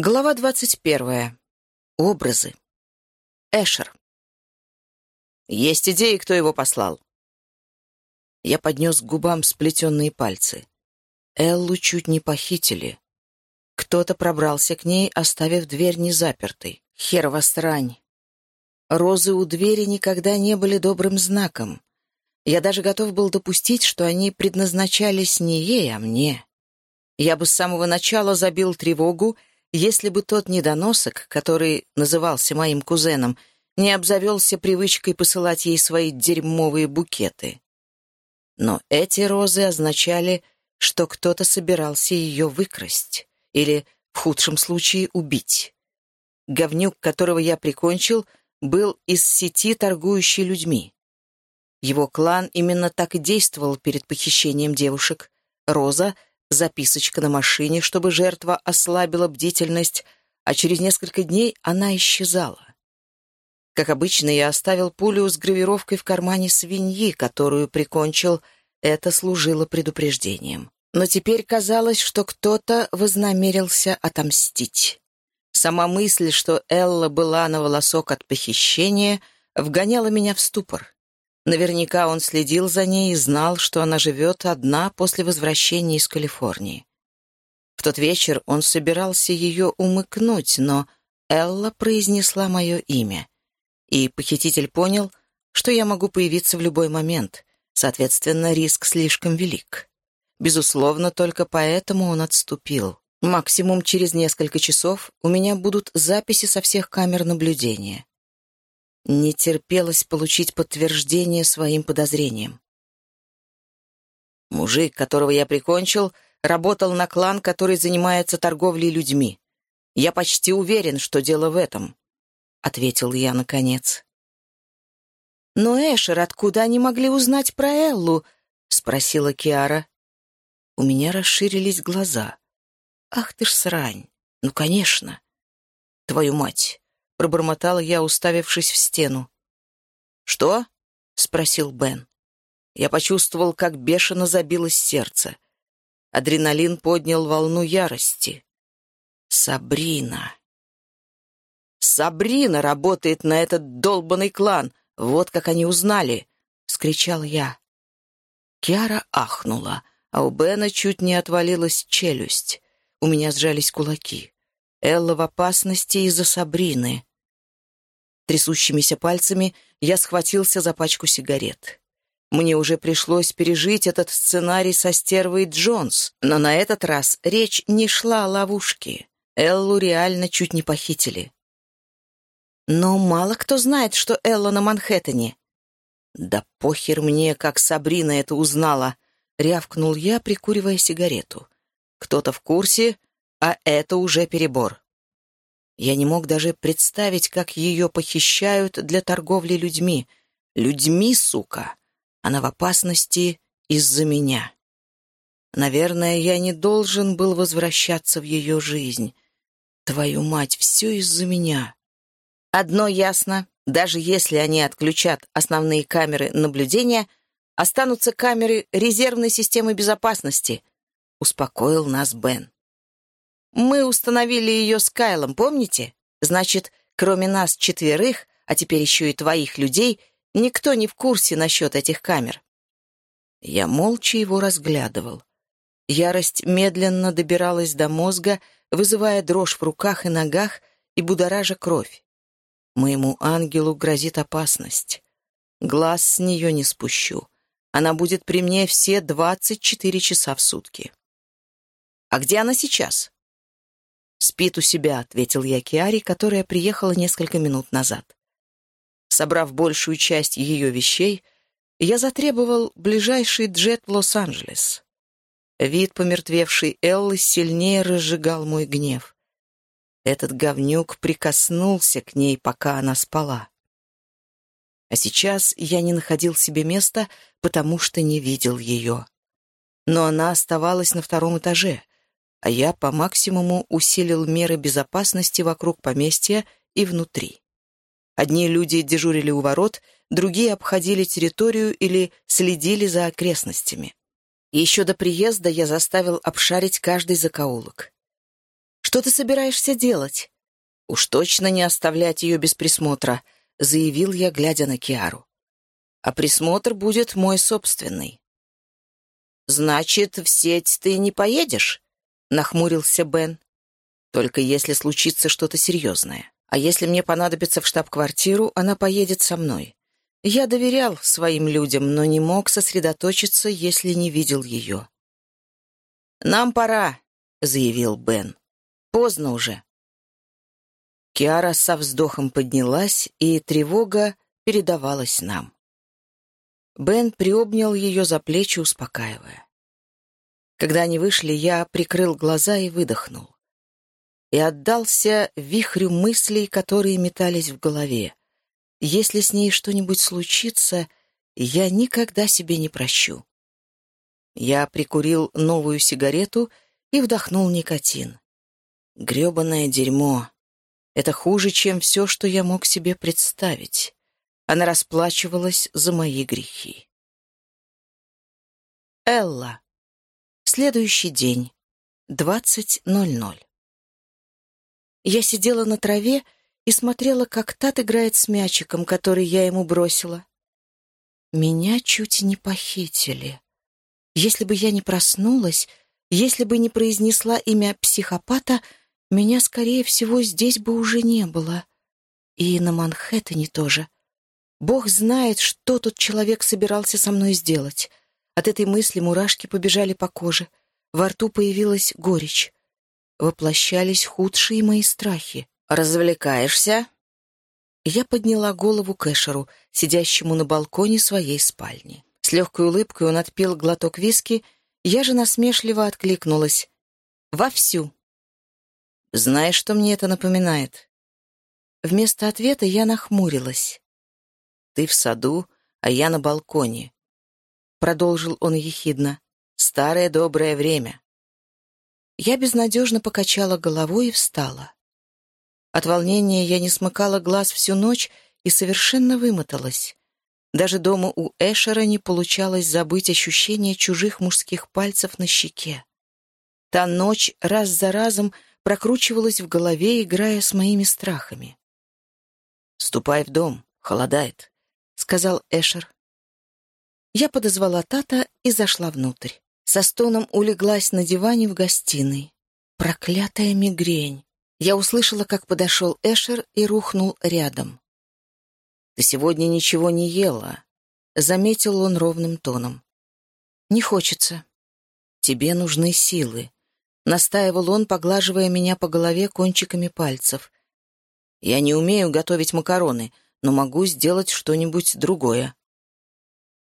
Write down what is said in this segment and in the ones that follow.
Глава двадцать первая. Образы. Эшер. Есть идеи, кто его послал? Я поднес к губам сплетенные пальцы. Эллу чуть не похитили. Кто-то пробрался к ней, оставив дверь незапертой. Херова срань. Розы у двери никогда не были добрым знаком. Я даже готов был допустить, что они предназначались не ей, а мне. Я бы с самого начала забил тревогу если бы тот недоносок, который назывался моим кузеном, не обзавелся привычкой посылать ей свои дерьмовые букеты. Но эти розы означали, что кто-то собирался ее выкрасть или, в худшем случае, убить. Говнюк, которого я прикончил, был из сети, торгующей людьми. Его клан именно так и действовал перед похищением девушек. Роза — записочка на машине, чтобы жертва ослабила бдительность, а через несколько дней она исчезала. Как обычно, я оставил пулю с гравировкой в кармане свиньи, которую прикончил. Это служило предупреждением. Но теперь казалось, что кто-то вознамерился отомстить. Сама мысль, что Элла была на волосок от похищения, вгоняла меня в ступор. Наверняка он следил за ней и знал, что она живет одна после возвращения из Калифорнии. В тот вечер он собирался ее умыкнуть, но Элла произнесла мое имя. И похититель понял, что я могу появиться в любой момент, соответственно, риск слишком велик. Безусловно, только поэтому он отступил. Максимум через несколько часов у меня будут записи со всех камер наблюдения. Не терпелось получить подтверждение своим подозрениям. Мужик, которого я прикончил, работал на клан, который занимается торговлей людьми. Я почти уверен, что дело в этом, — ответил я наконец. «Но, Эшер, откуда они могли узнать про Эллу?» — спросила Киара. У меня расширились глаза. «Ах ты ж срань! Ну, конечно! Твою мать! Пробормотала я, уставившись в стену. «Что?» — спросил Бен. Я почувствовал, как бешено забилось сердце. Адреналин поднял волну ярости. «Сабрина!» «Сабрина работает на этот долбанный клан! Вот как они узнали!» — скричал я. Киара ахнула, а у Бена чуть не отвалилась челюсть. У меня сжались кулаки. Элла в опасности из-за Сабрины. Трясущимися пальцами я схватился за пачку сигарет. Мне уже пришлось пережить этот сценарий со стервой Джонс, но на этот раз речь не шла о ловушке. Эллу реально чуть не похитили. Но мало кто знает, что Элла на Манхэттене. «Да похер мне, как Сабрина это узнала!» — рявкнул я, прикуривая сигарету. «Кто-то в курсе, а это уже перебор». Я не мог даже представить, как ее похищают для торговли людьми. Людьми, сука! Она в опасности из-за меня. Наверное, я не должен был возвращаться в ее жизнь. Твою мать, все из-за меня. Одно ясно. Даже если они отключат основные камеры наблюдения, останутся камеры резервной системы безопасности, — успокоил нас Бен. Мы установили ее с Кайлом, помните? Значит, кроме нас четверых, а теперь еще и твоих людей, никто не в курсе насчет этих камер. Я молча его разглядывал. Ярость медленно добиралась до мозга, вызывая дрожь в руках и ногах и будоража кровь. Моему ангелу грозит опасность. Глаз с нее не спущу. Она будет при мне все двадцать четыре часа в сутки. А где она сейчас? «Спит у себя», — ответил я Киаре, которая приехала несколько минут назад. Собрав большую часть ее вещей, я затребовал ближайший джет в Лос-Анджелес. Вид помертвевшей Эллы сильнее разжигал мой гнев. Этот говнюк прикоснулся к ней, пока она спала. А сейчас я не находил себе места, потому что не видел ее. Но она оставалась на втором этаже а я по максимуму усилил меры безопасности вокруг поместья и внутри. Одни люди дежурили у ворот, другие обходили территорию или следили за окрестностями. Еще до приезда я заставил обшарить каждый закоулок. Что ты собираешься делать?» «Уж точно не оставлять ее без присмотра», — заявил я, глядя на Киару. «А присмотр будет мой собственный». «Значит, в сеть ты не поедешь?» — нахмурился Бен. «Только если случится что-то серьезное. А если мне понадобится в штаб-квартиру, она поедет со мной. Я доверял своим людям, но не мог сосредоточиться, если не видел ее. «Нам пора», — заявил Бен. «Поздно уже». Киара со вздохом поднялась, и тревога передавалась нам. Бен приобнял ее за плечи, успокаивая. Когда они вышли, я прикрыл глаза и выдохнул. И отдался вихрю мыслей, которые метались в голове. Если с ней что-нибудь случится, я никогда себе не прощу. Я прикурил новую сигарету и вдохнул никотин. Грёбаное дерьмо. Это хуже, чем все, что я мог себе представить. Она расплачивалась за мои грехи. Элла. Следующий день. 20.00. Я сидела на траве и смотрела, как Тат играет с мячиком, который я ему бросила. Меня чуть не похитили. Если бы я не проснулась, если бы не произнесла имя психопата, меня, скорее всего, здесь бы уже не было. И на Манхэттене тоже. Бог знает, что тот человек собирался со мной сделать. От этой мысли мурашки побежали по коже. Во рту появилась горечь. Воплощались худшие мои страхи. «Развлекаешься?» Я подняла голову к Эшеру, сидящему на балконе своей спальни. С легкой улыбкой он отпил глоток виски, я же насмешливо откликнулась. «Вовсю». «Знаешь, что мне это напоминает?» Вместо ответа я нахмурилась. «Ты в саду, а я на балконе», — продолжил он ехидно. «Старое доброе время». Я безнадежно покачала головой и встала. От волнения я не смыкала глаз всю ночь и совершенно вымоталась. Даже дома у Эшера не получалось забыть ощущение чужих мужских пальцев на щеке. Та ночь раз за разом прокручивалась в голове, играя с моими страхами. «Ступай в дом, холодает», — сказал Эшер. Я подозвала Тата и зашла внутрь. Со стоном улеглась на диване в гостиной. Проклятая мигрень. Я услышала, как подошел Эшер и рухнул рядом. «Ты сегодня ничего не ела», — заметил он ровным тоном. «Не хочется». «Тебе нужны силы», — настаивал он, поглаживая меня по голове кончиками пальцев. «Я не умею готовить макароны, но могу сделать что-нибудь другое».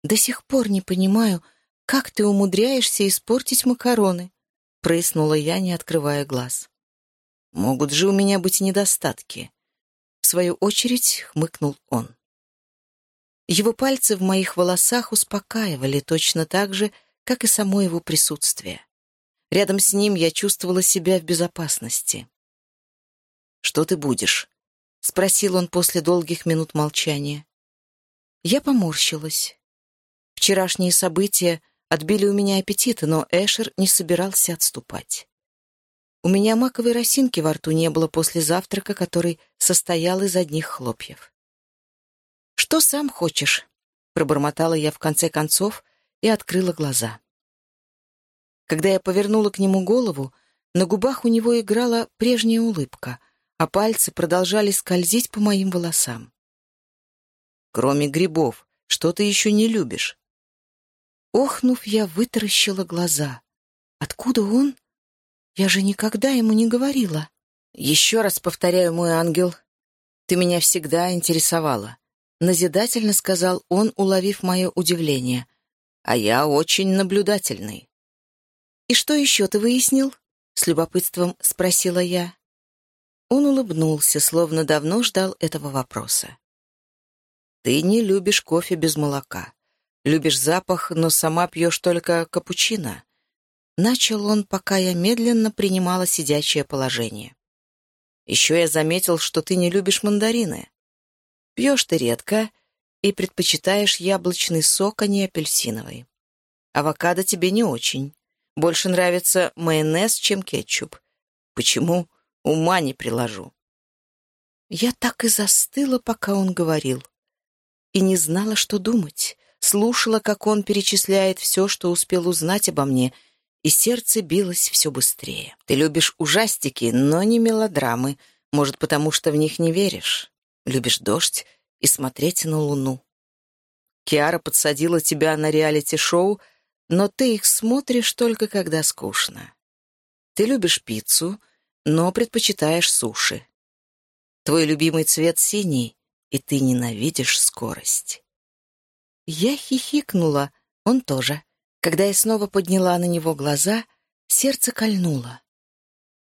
«До сих пор не понимаю, как ты умудряешься испортить макароны», — прыснула я, не открывая глаз. Могут же у меня быть недостатки. В свою очередь хмыкнул он. Его пальцы в моих волосах успокаивали точно так же, как и само его присутствие. Рядом с ним я чувствовала себя в безопасности. «Что ты будешь?» — спросил он после долгих минут молчания. Я поморщилась. Вчерашние события отбили у меня аппетит, но Эшер не собирался отступать. У меня маковой росинки во рту не было после завтрака, который состоял из одних хлопьев. «Что сам хочешь?» — пробормотала я в конце концов и открыла глаза. Когда я повернула к нему голову, на губах у него играла прежняя улыбка, а пальцы продолжали скользить по моим волосам. «Кроме грибов, что ты еще не любишь?» Охнув, я вытаращила глаза. «Откуда он?» Я же никогда ему не говорила. Еще раз повторяю, мой ангел, ты меня всегда интересовала. Назидательно сказал он, уловив мое удивление. А я очень наблюдательный. «И что еще ты выяснил?» — с любопытством спросила я. Он улыбнулся, словно давно ждал этого вопроса. «Ты не любишь кофе без молока. Любишь запах, но сама пьешь только капучино. Начал он, пока я медленно принимала сидячее положение. «Еще я заметил, что ты не любишь мандарины. Пьешь ты редко и предпочитаешь яблочный сок, а не апельсиновый. Авокадо тебе не очень. Больше нравится майонез, чем кетчуп. Почему? Ума не приложу. Я так и застыла, пока он говорил. И не знала, что думать. Слушала, как он перечисляет все, что успел узнать обо мне, и сердце билось все быстрее. Ты любишь ужастики, но не мелодрамы, может, потому что в них не веришь. Любишь дождь и смотреть на луну. Киара подсадила тебя на реалити-шоу, но ты их смотришь только когда скучно. Ты любишь пиццу, но предпочитаешь суши. Твой любимый цвет синий, и ты ненавидишь скорость. Я хихикнула, он тоже. Когда я снова подняла на него глаза, сердце кольнуло.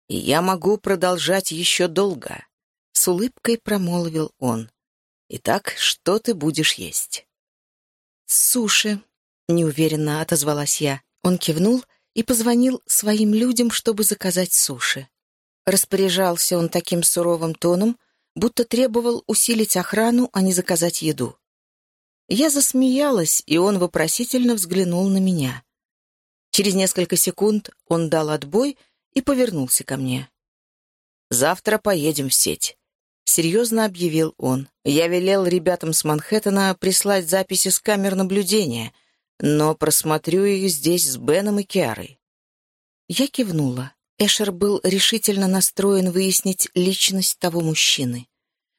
Я могу продолжать еще долго, — с улыбкой промолвил он. Итак, что ты будешь есть? Суши, — неуверенно отозвалась я. Он кивнул и позвонил своим людям, чтобы заказать суши. Распоряжался он таким суровым тоном, будто требовал усилить охрану, а не заказать еду. Я засмеялась, и он вопросительно взглянул на меня. Через несколько секунд он дал отбой и повернулся ко мне. «Завтра поедем в сеть», — серьезно объявил он. «Я велел ребятам с Манхэттена прислать записи с камер наблюдения, но просмотрю их здесь с Беном и Киарой». Я кивнула. Эшер был решительно настроен выяснить личность того мужчины.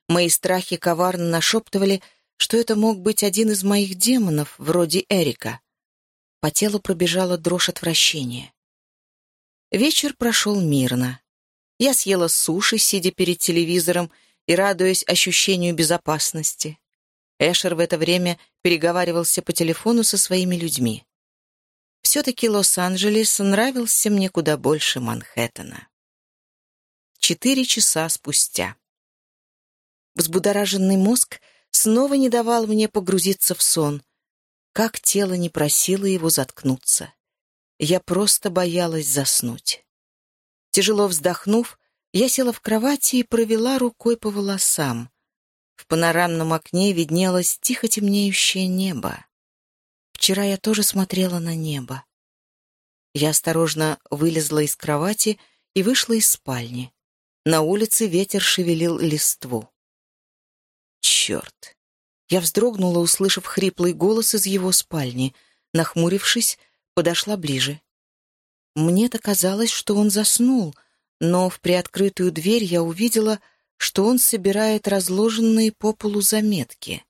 Мои страхи коварно нашептывали, что это мог быть один из моих демонов, вроде Эрика. По телу пробежала дрожь отвращения. Вечер прошел мирно. Я съела суши, сидя перед телевизором и радуясь ощущению безопасности. Эшер в это время переговаривался по телефону со своими людьми. Все-таки Лос-Анджелес нравился мне куда больше Манхэттена. Четыре часа спустя. Взбудораженный мозг снова не давал мне погрузиться в сон, как тело не просило его заткнуться. Я просто боялась заснуть. Тяжело вздохнув, я села в кровати и провела рукой по волосам. В панорамном окне виднелось тихо темнеющее небо. Вчера я тоже смотрела на небо. Я осторожно вылезла из кровати и вышла из спальни. На улице ветер шевелил листву. Черт! Я вздрогнула, услышав хриплый голос из его спальни. Нахмурившись, подошла ближе. Мне-то казалось, что он заснул, но в приоткрытую дверь я увидела, что он собирает разложенные по полу заметки.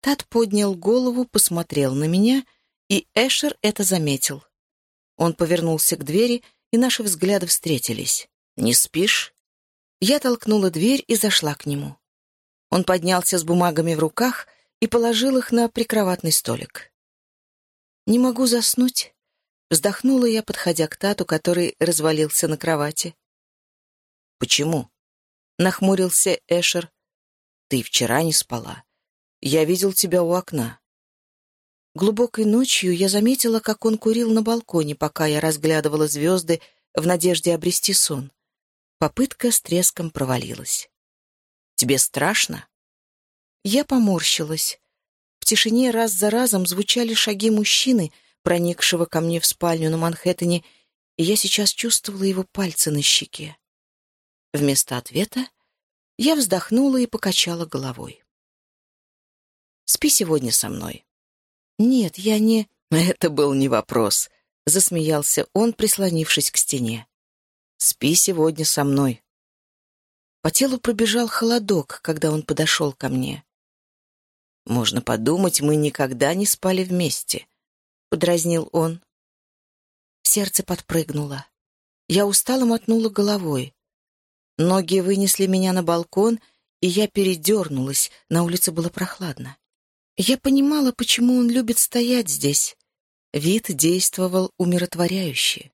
Тат поднял голову, посмотрел на меня, и Эшер это заметил. Он повернулся к двери, и наши взгляды встретились. «Не спишь?» Я толкнула дверь и зашла к нему. Он поднялся с бумагами в руках и положил их на прикроватный столик. «Не могу заснуть», — вздохнула я, подходя к Тату, который развалился на кровати. «Почему?» — нахмурился Эшер. «Ты вчера не спала. Я видел тебя у окна». Глубокой ночью я заметила, как он курил на балконе, пока я разглядывала звезды в надежде обрести сон. Попытка с треском провалилась. Тебе страшно?» Я поморщилась. В тишине раз за разом звучали шаги мужчины, проникшего ко мне в спальню на Манхэттене, и я сейчас чувствовала его пальцы на щеке. Вместо ответа я вздохнула и покачала головой. «Спи сегодня со мной». «Нет, я не...» «Это был не вопрос», — засмеялся он, прислонившись к стене. «Спи сегодня со мной». По телу пробежал холодок, когда он подошел ко мне. «Можно подумать, мы никогда не спали вместе», — подразнил он. Сердце подпрыгнуло. Я устало мотнула головой. Ноги вынесли меня на балкон, и я передернулась, на улице было прохладно. Я понимала, почему он любит стоять здесь. Вид действовал умиротворяюще.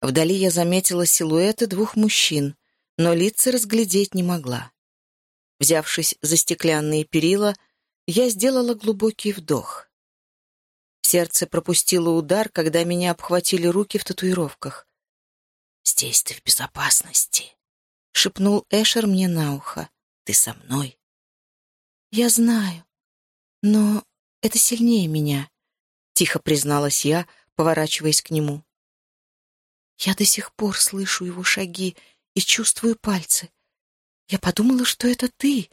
Вдали я заметила силуэты двух мужчин но лица разглядеть не могла. Взявшись за стеклянные перила, я сделала глубокий вдох. Сердце пропустило удар, когда меня обхватили руки в татуировках. «Здесь ты в безопасности», — шепнул Эшер мне на ухо. «Ты со мной». «Я знаю, но это сильнее меня», — тихо призналась я, поворачиваясь к нему. Я до сих пор слышу его шаги и чувствую пальцы. Я подумала, что это ты,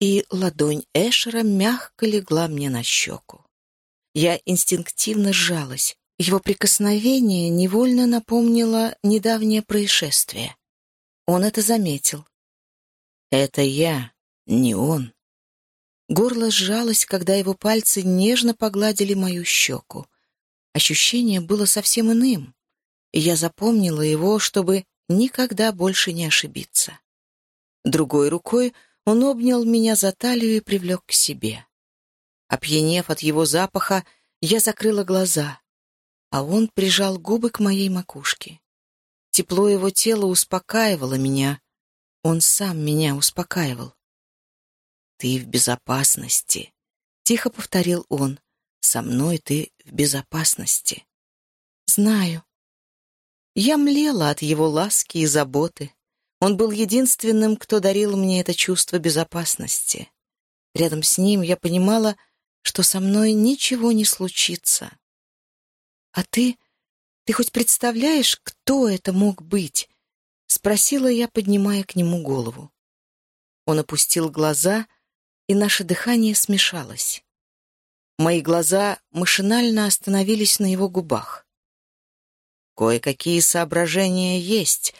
и ладонь Эшера мягко легла мне на щеку. Я инстинктивно сжалась. Его прикосновение невольно напомнило недавнее происшествие. Он это заметил. «Это я, не он». Горло сжалось, когда его пальцы нежно погладили мою щеку. Ощущение было совсем иным, и я запомнила его, чтобы никогда больше не ошибиться. Другой рукой он обнял меня за талию и привлек к себе. Опьянев от его запаха, я закрыла глаза, а он прижал губы к моей макушке. Тепло его тела успокаивало меня. Он сам меня успокаивал. «Ты в безопасности», — тихо повторил он. «Со мной ты в безопасности». «Знаю». Я млела от его ласки и заботы. Он был единственным, кто дарил мне это чувство безопасности. Рядом с ним я понимала, что со мной ничего не случится. «А ты? Ты хоть представляешь, кто это мог быть?» — спросила я, поднимая к нему голову. Он опустил глаза — и наше дыхание смешалось. Мои глаза машинально остановились на его губах. Кое-какие соображения есть,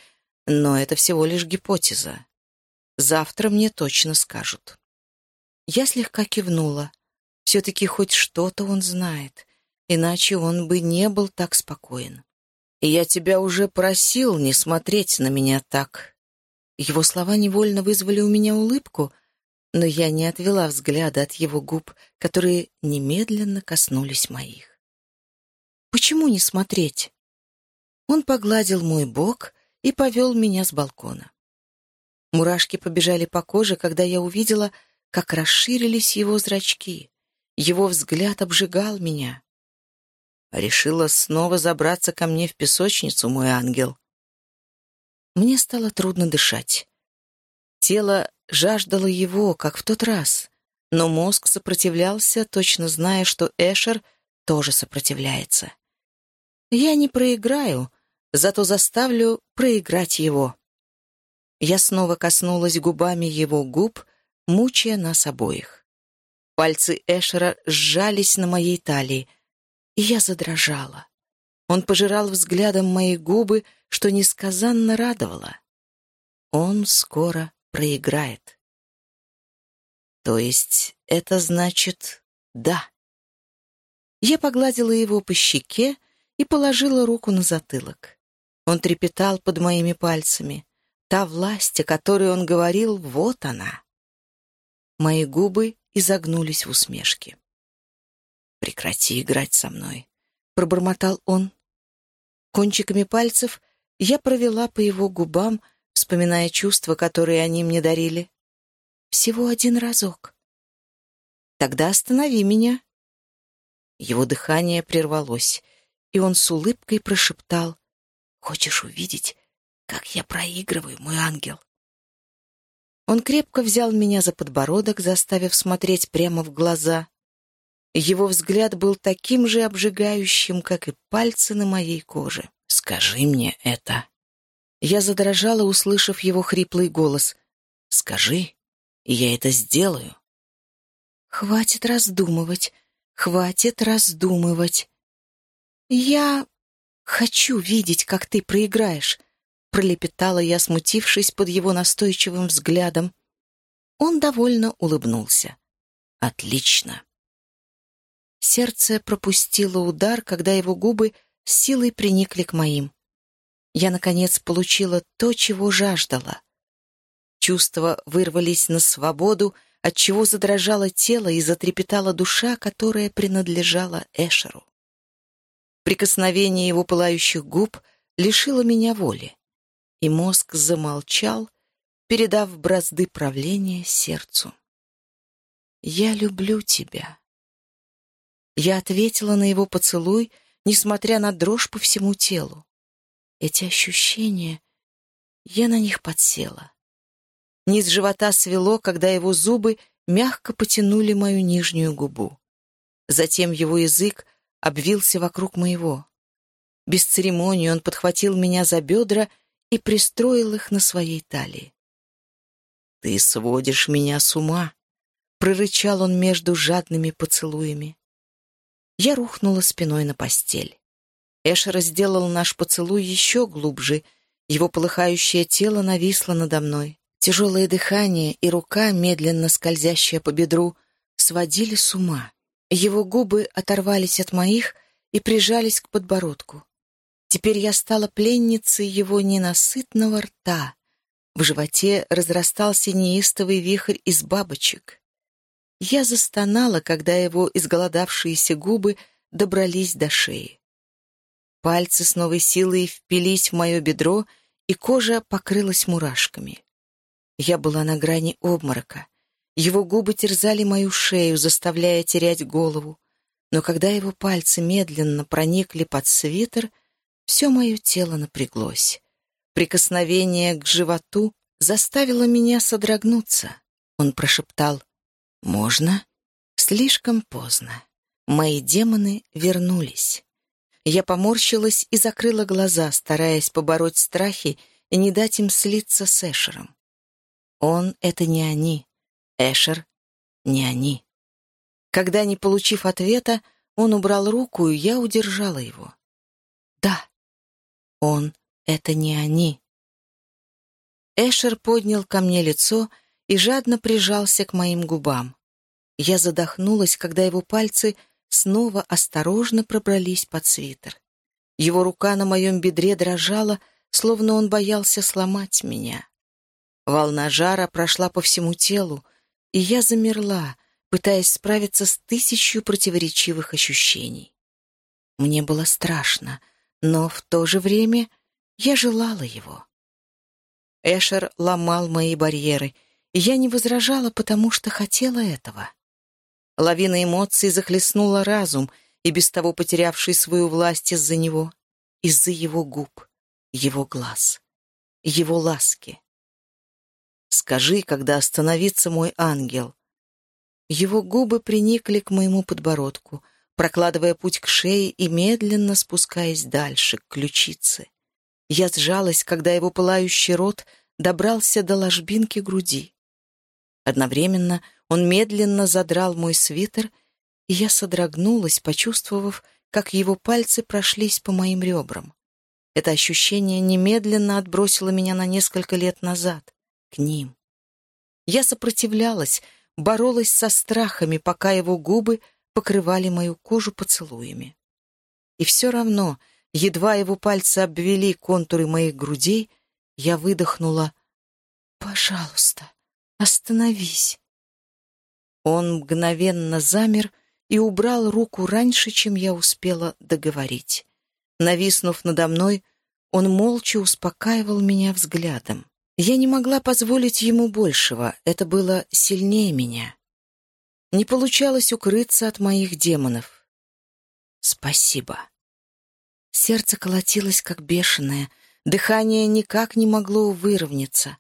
но это всего лишь гипотеза. Завтра мне точно скажут. Я слегка кивнула. Все-таки хоть что-то он знает, иначе он бы не был так спокоен. «Я тебя уже просил не смотреть на меня так». Его слова невольно вызвали у меня улыбку, но я не отвела взгляда от его губ, которые немедленно коснулись моих. «Почему не смотреть?» Он погладил мой бок и повел меня с балкона. Мурашки побежали по коже, когда я увидела, как расширились его зрачки. Его взгляд обжигал меня. Решила снова забраться ко мне в песочницу, мой ангел. Мне стало трудно дышать. Тело жаждало его, как в тот раз, но мозг сопротивлялся, точно зная, что Эшер тоже сопротивляется. Я не проиграю, зато заставлю проиграть его. Я снова коснулась губами его губ, мучая нас обоих. Пальцы Эшера сжались на моей талии, и я задрожала. Он пожирал взглядом мои губы, что несказанно радовало. Он скоро проиграет. То есть это значит «да». Я погладила его по щеке и положила руку на затылок. Он трепетал под моими пальцами. Та власть, о которой он говорил, вот она. Мои губы изогнулись в усмешке. «Прекрати играть со мной», — пробормотал он. Кончиками пальцев я провела по его губам, вспоминая чувства, которые они мне дарили. Всего один разок. Тогда останови меня. Его дыхание прервалось, и он с улыбкой прошептал. «Хочешь увидеть, как я проигрываю, мой ангел?» Он крепко взял меня за подбородок, заставив смотреть прямо в глаза. Его взгляд был таким же обжигающим, как и пальцы на моей коже. «Скажи мне это», я задрожала, услышав его хриплый голос. «Скажи, и я это сделаю». «Хватит раздумывать, хватит раздумывать. Я хочу видеть, как ты проиграешь», — пролепетала я, смутившись под его настойчивым взглядом. Он довольно улыбнулся. «Отлично». Сердце пропустило удар, когда его губы силой приникли к моим. Я, наконец, получила то, чего жаждала. Чувства вырвались на свободу, отчего задрожало тело и затрепетала душа, которая принадлежала Эшеру. Прикосновение его пылающих губ лишило меня воли, и мозг замолчал, передав бразды правления сердцу. «Я люблю тебя». Я ответила на его поцелуй, несмотря на дрожь по всему телу. Эти ощущения... Я на них подсела. Низ живота свело, когда его зубы мягко потянули мою нижнюю губу. Затем его язык обвился вокруг моего. Без церемонии он подхватил меня за бедра и пристроил их на своей талии. «Ты сводишь меня с ума!» — прорычал он между жадными поцелуями. Я рухнула спиной на постель. Эшер сделал наш поцелуй еще глубже, его полыхающее тело нависло надо мной. Тяжелое дыхание и рука, медленно скользящая по бедру, сводили с ума. Его губы оторвались от моих и прижались к подбородку. Теперь я стала пленницей его ненасытного рта. В животе разрастался неистовый вихрь из бабочек. Я застонала, когда его изголодавшиеся губы добрались до шеи. Пальцы с новой силой впились в мое бедро, и кожа покрылась мурашками. Я была на грани обморока. Его губы терзали мою шею, заставляя терять голову. Но когда его пальцы медленно проникли под свитер, все мое тело напряглось. Прикосновение к животу заставило меня содрогнуться. Он прошептал «Можно?» Слишком поздно. Мои демоны вернулись. Я поморщилась и закрыла глаза, стараясь побороть страхи и не дать им слиться с Эшером. Он — это не они. Эшер — не они. Когда, не получив ответа, он убрал руку, и я удержала его. Да, он — это не они. Эшер поднял ко мне лицо и жадно прижался к моим губам. Я задохнулась, когда его пальцы снова осторожно пробрались под свитер. Его рука на моем бедре дрожала, словно он боялся сломать меня. Волна жара прошла по всему телу, и я замерла, пытаясь справиться с тысячью противоречивых ощущений. Мне было страшно, но в то же время я желала его. Эшер ломал мои барьеры, и я не возражала, потому что хотела этого. Лавина эмоций захлестнула разум, и без того потерявший свою власть из-за него, из-за его губ, его глаз, его ласки. «Скажи, когда остановится мой ангел». Его губы приникли к моему подбородку, прокладывая путь к шее и медленно спускаясь дальше, к ключице. Я сжалась, когда его пылающий рот добрался до ложбинки груди. Одновременно он медленно задрал мой свитер, и я содрогнулась, почувствовав, как его пальцы прошлись по моим ребрам. Это ощущение немедленно отбросило меня на несколько лет назад, к ним. Я сопротивлялась, боролась со страхами, пока его губы покрывали мою кожу поцелуями. И все равно, едва его пальцы обвели контуры моих грудей, я выдохнула «Пожалуйста, остановись». Он мгновенно замер и убрал руку раньше, чем я успела договорить. Нависнув надо мной, он молча успокаивал меня взглядом. Я не могла позволить ему большего, это было сильнее меня. Не получалось укрыться от моих демонов. Спасибо. Сердце колотилось, как бешеное, дыхание никак не могло выровняться.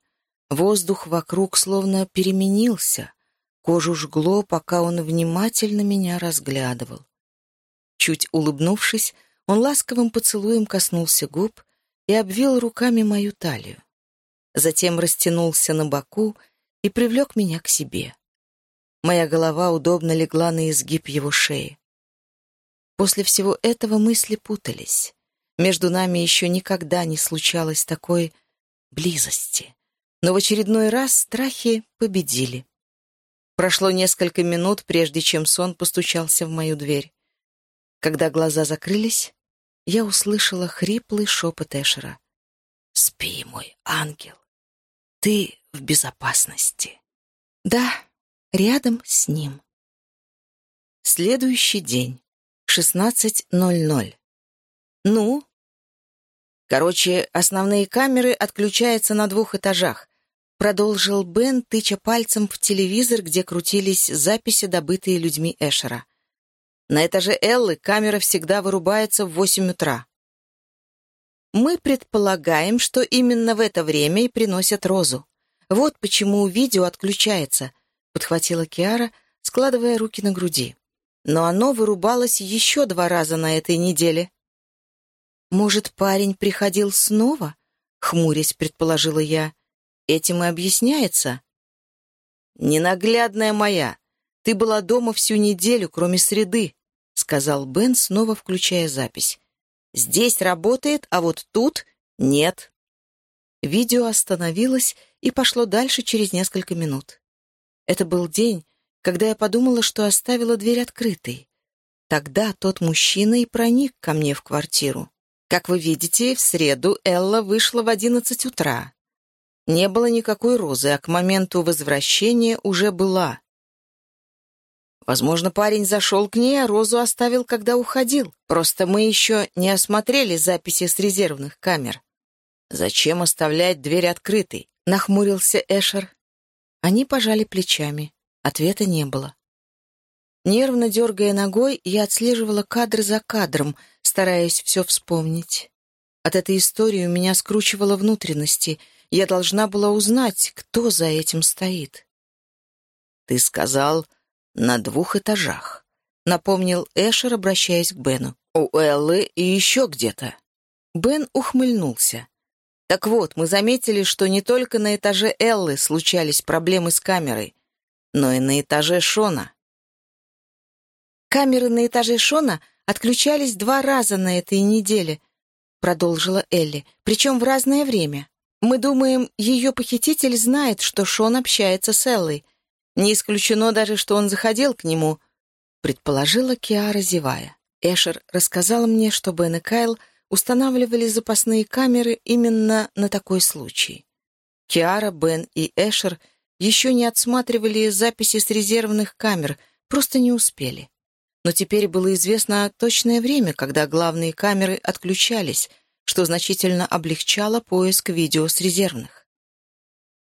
Воздух вокруг словно переменился, Кожу жгло, пока он внимательно меня разглядывал. Чуть улыбнувшись, он ласковым поцелуем коснулся губ и обвил руками мою талию. Затем растянулся на боку и привлек меня к себе. Моя голова удобно легла на изгиб его шеи. После всего этого мысли путались. Между нами еще никогда не случалось такой близости. Но в очередной раз страхи победили. Прошло несколько минут, прежде чем сон постучался в мою дверь. Когда глаза закрылись, я услышала хриплый шепот Эшера. «Спи, мой ангел, ты в безопасности». «Да, рядом с ним». Следующий день, 16.00. «Ну?» Короче, основные камеры отключаются на двух этажах. Продолжил Бен, тыча пальцем в телевизор, где крутились записи, добытые людьми Эшера. На этаже Эллы камера всегда вырубается в восемь утра. Мы предполагаем, что именно в это время и приносят розу. Вот почему видео отключается, подхватила Киара, складывая руки на груди. Но оно вырубалось еще два раза на этой неделе. Может, парень приходил снова? — хмурясь предположила я. «Этим и объясняется?» «Ненаглядная моя, ты была дома всю неделю, кроме среды», — сказал Бен, снова включая запись. «Здесь работает, а вот тут нет». Видео остановилось и пошло дальше через несколько минут. Это был день, когда я подумала, что оставила дверь открытой. Тогда тот мужчина и проник ко мне в квартиру. Как вы видите, в среду Элла вышла в одиннадцать утра. Не было никакой розы, а к моменту возвращения уже была. Возможно, парень зашел к ней, а розу оставил, когда уходил. Просто мы еще не осмотрели записи с резервных камер. «Зачем оставлять дверь открытой?» — нахмурился Эшер. Они пожали плечами. Ответа не было. Нервно дергая ногой, я отслеживала кадр за кадром, стараясь все вспомнить. От этой истории у меня скручивало внутренности. Я должна была узнать, кто за этим стоит. «Ты сказал, на двух этажах», — напомнил Эшер, обращаясь к Бену. «У Эллы и еще где-то». Бен ухмыльнулся. Так вот, мы заметили, что не только на этаже Эллы случались проблемы с камерой, но и на этаже Шона. «Камеры на этаже Шона отключались два раза на этой неделе», — продолжила Элли, «причем в разное время. Мы думаем, ее похититель знает, что Шон общается с Эллой. Не исключено даже, что он заходил к нему», — предположила Киара, зевая. Эшер рассказал мне, что Бен и Кайл — устанавливали запасные камеры именно на такой случай. Киара, Бен и Эшер еще не отсматривали записи с резервных камер, просто не успели. Но теперь было известно точное время, когда главные камеры отключались, что значительно облегчало поиск видео с резервных.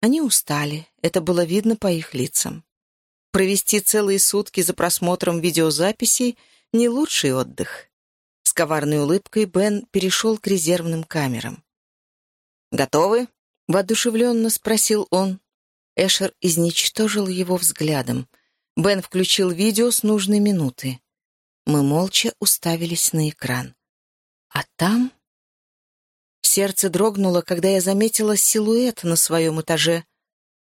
Они устали, это было видно по их лицам. Провести целые сутки за просмотром видеозаписей — не лучший отдых. С коварной улыбкой Бен перешел к резервным камерам. «Готовы?» — воодушевленно спросил он. Эшер изничтожил его взглядом. Бен включил видео с нужной минуты. Мы молча уставились на экран. А там... Сердце дрогнуло, когда я заметила силуэт на своем этаже.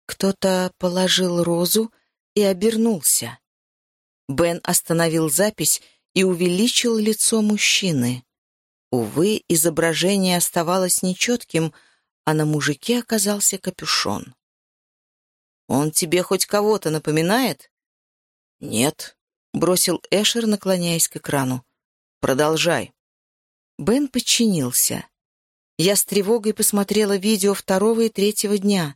Кто-то положил розу и обернулся. Бен остановил запись и увеличил лицо мужчины. Увы, изображение оставалось нечетким, а на мужике оказался капюшон. «Он тебе хоть кого-то напоминает?» «Нет», — бросил Эшер, наклоняясь к экрану. «Продолжай». Бен подчинился. Я с тревогой посмотрела видео второго и третьего дня.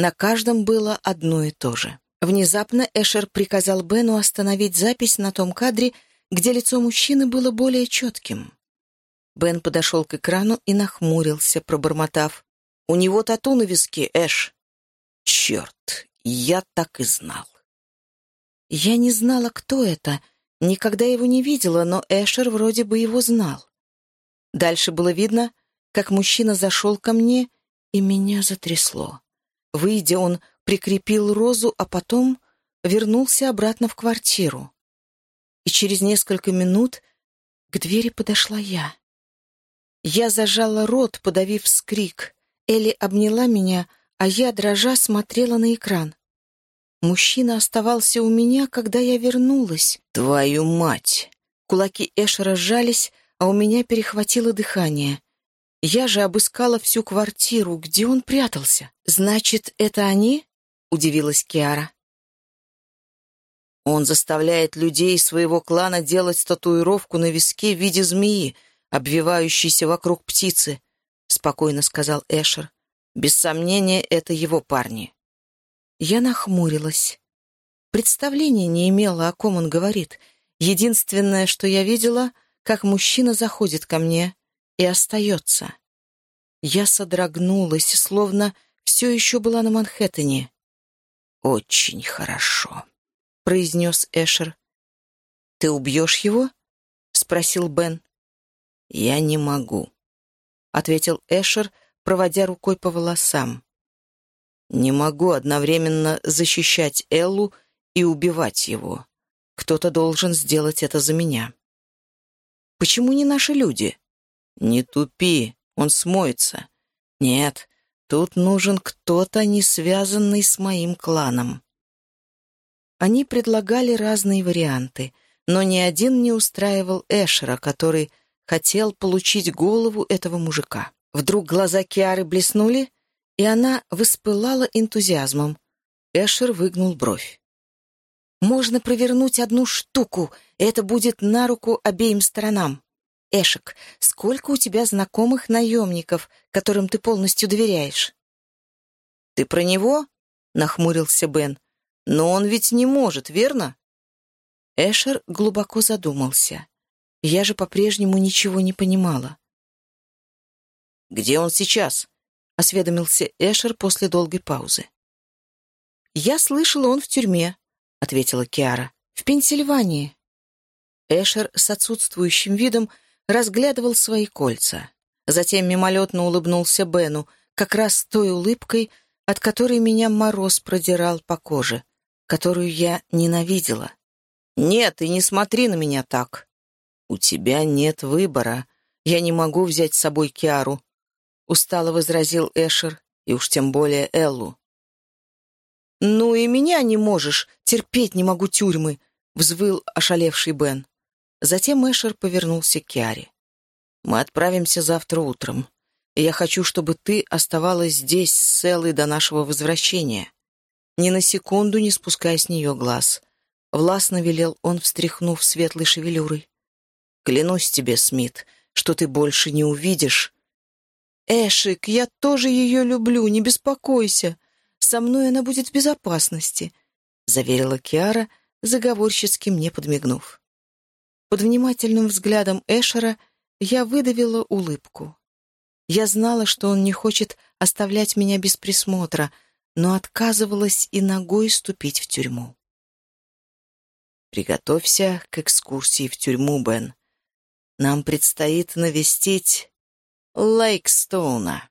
На каждом было одно и то же. Внезапно Эшер приказал Бену остановить запись на том кадре, где лицо мужчины было более четким. Бен подошел к экрану и нахмурился, пробормотав. «У него тату на виске, Эш». «Черт, я так и знал». Я не знала, кто это, никогда его не видела, но Эшер вроде бы его знал. Дальше было видно, как мужчина зашел ко мне, и меня затрясло. Выйдя, он прикрепил розу, а потом вернулся обратно в квартиру и через несколько минут к двери подошла я. Я зажала рот, подавив скрик. Элли обняла меня, а я, дрожа, смотрела на экран. Мужчина оставался у меня, когда я вернулась. «Твою мать!» Кулаки Эшера сжались, а у меня перехватило дыхание. Я же обыскала всю квартиру, где он прятался. «Значит, это они?» — удивилась Киара. Он заставляет людей своего клана делать татуировку на виске в виде змеи, обвивающейся вокруг птицы, — спокойно сказал Эшер. Без сомнения, это его парни. Я нахмурилась. Представления не имела, о ком он говорит. Единственное, что я видела, как мужчина заходит ко мне и остается. Я содрогнулась, словно все еще была на Манхэттене. Очень хорошо. — произнес Эшер. «Ты убьешь его?» — спросил Бен. «Я не могу», — ответил Эшер, проводя рукой по волосам. «Не могу одновременно защищать Эллу и убивать его. Кто-то должен сделать это за меня». «Почему не наши люди?» «Не тупи, он смоется. Нет, тут нужен кто-то, не связанный с моим кланом. Они предлагали разные варианты, но ни один не устраивал Эшера, который хотел получить голову этого мужика. Вдруг глаза Киары блеснули, и она воспылала энтузиазмом. Эшер выгнул бровь. «Можно провернуть одну штуку, и это будет на руку обеим сторонам. Эшек, сколько у тебя знакомых наемников, которым ты полностью доверяешь?» «Ты про него?» — нахмурился Бен. «Но он ведь не может, верно?» Эшер глубоко задумался. Я же по-прежнему ничего не понимала. «Где он сейчас?» — осведомился Эшер после долгой паузы. «Я слышала, он в тюрьме», — ответила Киара. «В Пенсильвании». Эшер с отсутствующим видом разглядывал свои кольца. Затем мимолетно улыбнулся Бену, как раз той улыбкой, от которой меня мороз продирал по коже, которую я ненавидела. «Нет, и не смотри на меня так. У тебя нет выбора. Я не могу взять с собой Киару», — устало возразил Эшер, и уж тем более Эллу. «Ну и меня не можешь, терпеть не могу тюрьмы», — взвыл ошалевший Бен. Затем Эшер повернулся к Киаре. «Мы отправимся завтра утром, я хочу, чтобы ты оставалась здесь с до нашего возвращения. Ни на секунду не спуская с нее глаз». Властно велел он, встряхнув светлой шевелюрой. «Клянусь тебе, Смит, что ты больше не увидишь». «Эшик, я тоже ее люблю, не беспокойся», со мной она будет в безопасности», — заверила Киара, заговорщицки мне подмигнув. Под внимательным взглядом Эшера я выдавила улыбку. Я знала, что он не хочет оставлять меня без присмотра, но отказывалась и ногой ступить в тюрьму. «Приготовься к экскурсии в тюрьму, Бен. Нам предстоит навестить Лейкстоуна».